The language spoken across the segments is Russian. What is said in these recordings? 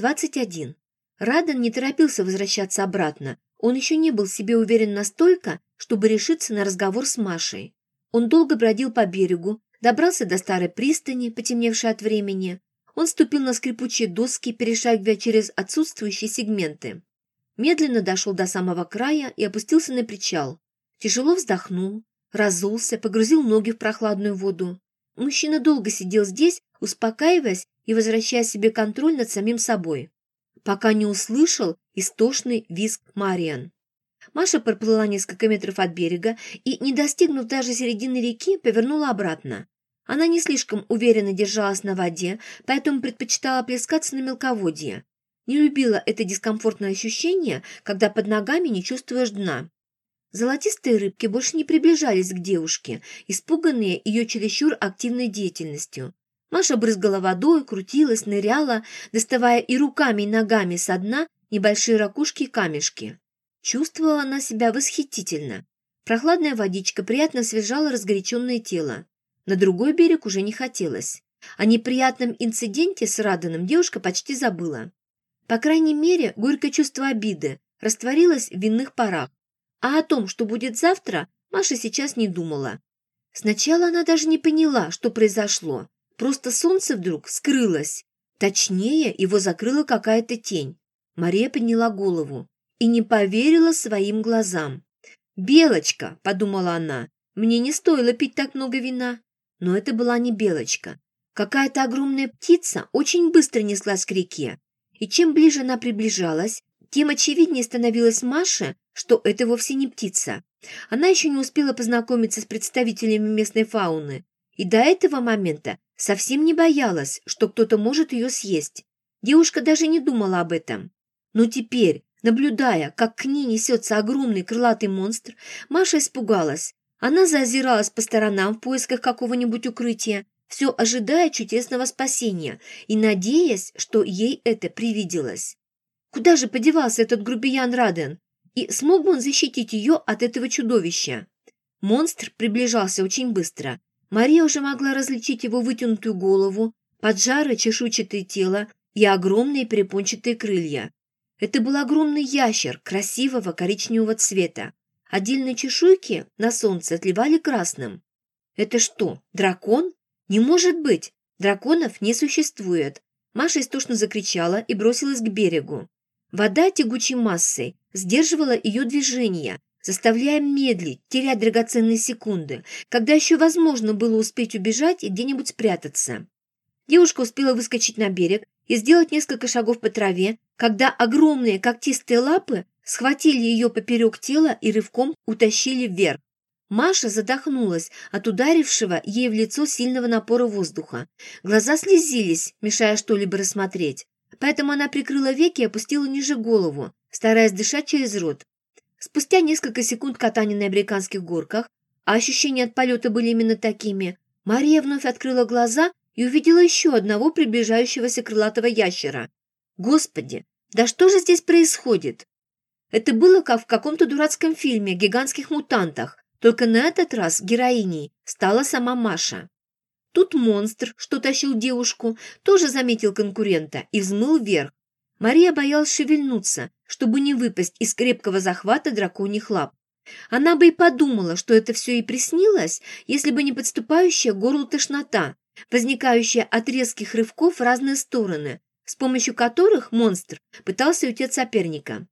21. Радан не торопился возвращаться обратно. Он еще не был себе уверен настолько, чтобы решиться на разговор с Машей. Он долго бродил по берегу, добрался до старой пристани, потемневшей от времени. Он ступил на скрипучие доски, перешагивая через отсутствующие сегменты. Медленно дошел до самого края и опустился на причал. Тяжело вздохнул, разулся, погрузил ноги в прохладную воду. Мужчина долго сидел здесь, успокаиваясь и возвращая себе контроль над самим собой, пока не услышал истошный визг Мариан. Маша проплыла несколько метров от берега и, не достигнув даже середины реки, повернула обратно. Она не слишком уверенно держалась на воде, поэтому предпочитала плескаться на мелководье. Не любила это дискомфортное ощущение, когда под ногами не чувствуешь дна. Золотистые рыбки больше не приближались к девушке, испуганные ее чересчур активной деятельностью. Маша брызгала водой, крутилась, ныряла, доставая и руками, и ногами со дна небольшие ракушки и камешки. Чувствовала она себя восхитительно. Прохладная водичка приятно освежала разгоряченное тело. На другой берег уже не хотелось. О неприятном инциденте с Раданом девушка почти забыла. По крайней мере, горькое чувство обиды растворилось в винных парах. А о том, что будет завтра, Маша сейчас не думала. Сначала она даже не поняла, что произошло. Просто солнце вдруг скрылось. Точнее, его закрыла какая-то тень. Мария подняла голову и не поверила своим глазам. «Белочка!» – подумала она. «Мне не стоило пить так много вина». Но это была не белочка. Какая-то огромная птица очень быстро неслась к реке. И чем ближе она приближалась, тем очевиднее становилось Маше, что это вовсе не птица. Она еще не успела познакомиться с представителями местной фауны. И до этого момента совсем не боялась, что кто-то может ее съесть. Девушка даже не думала об этом. Но теперь, Наблюдая, как к ней несется огромный крылатый монстр, Маша испугалась. Она заозиралась по сторонам в поисках какого-нибудь укрытия, все ожидая чудесного спасения и надеясь, что ей это привиделось. Куда же подевался этот грубиян Раден? И смог бы он защитить ее от этого чудовища? Монстр приближался очень быстро. Мария уже могла различить его вытянутую голову, поджарое чешуйчатое тело и огромные перепончатые крылья. Это был огромный ящер красивого коричневого цвета. Отдельные чешуйки на солнце отливали красным. Это что, дракон? Не может быть! Драконов не существует. Маша истошно закричала и бросилась к берегу. Вода тягучей массой сдерживала ее движение, заставляя медлить, терять драгоценные секунды, когда еще возможно было успеть убежать и где-нибудь спрятаться. Девушка успела выскочить на берег и сделать несколько шагов по траве, когда огромные когтистые лапы схватили ее поперек тела и рывком утащили вверх. Маша задохнулась от ударившего ей в лицо сильного напора воздуха. Глаза слезились, мешая что-либо рассмотреть. Поэтому она прикрыла веки и опустила ниже голову, стараясь дышать через рот. Спустя несколько секунд катания на американских горках, а ощущения от полета были именно такими, Мария вновь открыла глаза и увидела еще одного приближающегося крылатого ящера. Господи, да что же здесь происходит? Это было как в каком-то дурацком фильме о гигантских мутантах, только на этот раз героиней стала сама Маша. Тут монстр, что тащил девушку, тоже заметил конкурента и взмыл вверх. Мария боялась шевельнуться, чтобы не выпасть из крепкого захвата драконьих лап. Она бы и подумала, что это все и приснилось, если бы не подступающая к горлу тошнота, возникающая от резких рывков в разные стороны, с помощью которых монстр пытался уйти от соперника.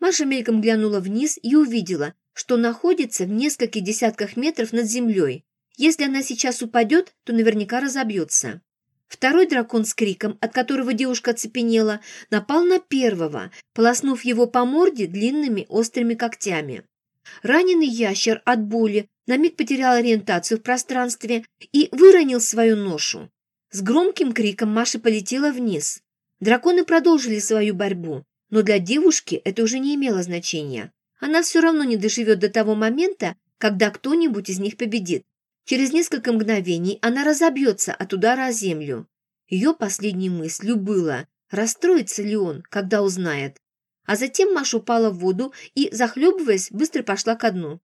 Маша мельком глянула вниз и увидела, что находится в нескольких десятках метров над землей. Если она сейчас упадет, то наверняка разобьется. Второй дракон с криком, от которого девушка оцепенела, напал на первого, полоснув его по морде длинными острыми когтями. Раненый ящер от боли на миг потерял ориентацию в пространстве и выронил свою ношу. С громким криком Маша полетела вниз. Драконы продолжили свою борьбу, но для девушки это уже не имело значения. Она все равно не доживет до того момента, когда кто-нибудь из них победит. Через несколько мгновений она разобьется от удара о землю. Ее последней мыслью было, расстроится ли он, когда узнает, а затем Маша упала в воду и, захлебываясь, быстро пошла ко дну.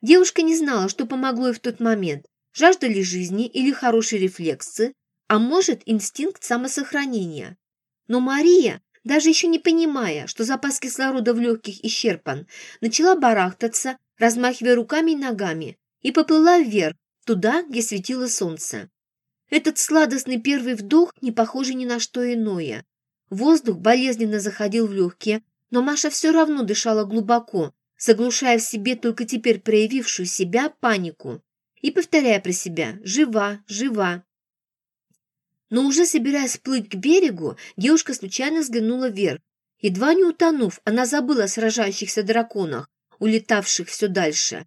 Девушка не знала, что помогло ей в тот момент. Жажда ли жизни или хорошие рефлексы, а может, инстинкт самосохранения. Но Мария даже еще не понимая, что запас кислорода в легких исчерпан, начала барахтаться, размахивая руками и ногами, и поплыла вверх, туда, где светило солнце. Этот сладостный первый вдох не похожий ни на что иное. Воздух болезненно заходил в легкие, но Маша все равно дышала глубоко, заглушая в себе только теперь проявившую себя панику и повторяя про себя «жива, жива». Но уже собираясь плыть к берегу, девушка случайно взглянула вверх. Едва не утонув, она забыла о сражающихся драконах, улетавших все дальше.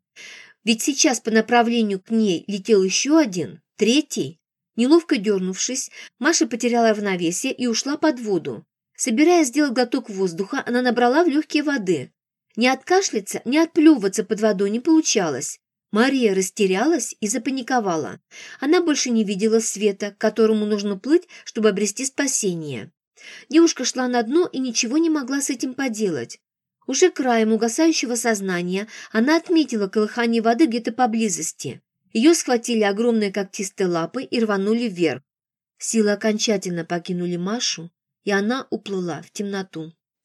Ведь сейчас по направлению к ней летел еще один, третий. Неловко дернувшись, Маша потеряла равновесие и ушла под воду. Собираясь сделать глоток воздуха, она набрала в легкие воды. Не откашляться, не отплевываться под водой не получалось. Мария растерялась и запаниковала. Она больше не видела света, к которому нужно плыть, чтобы обрести спасение. Девушка шла на дно и ничего не могла с этим поделать. Уже краем угасающего сознания она отметила колыхание воды где-то поблизости. Ее схватили огромные когтистые лапы и рванули вверх. Силы окончательно покинули Машу, и она уплыла в темноту.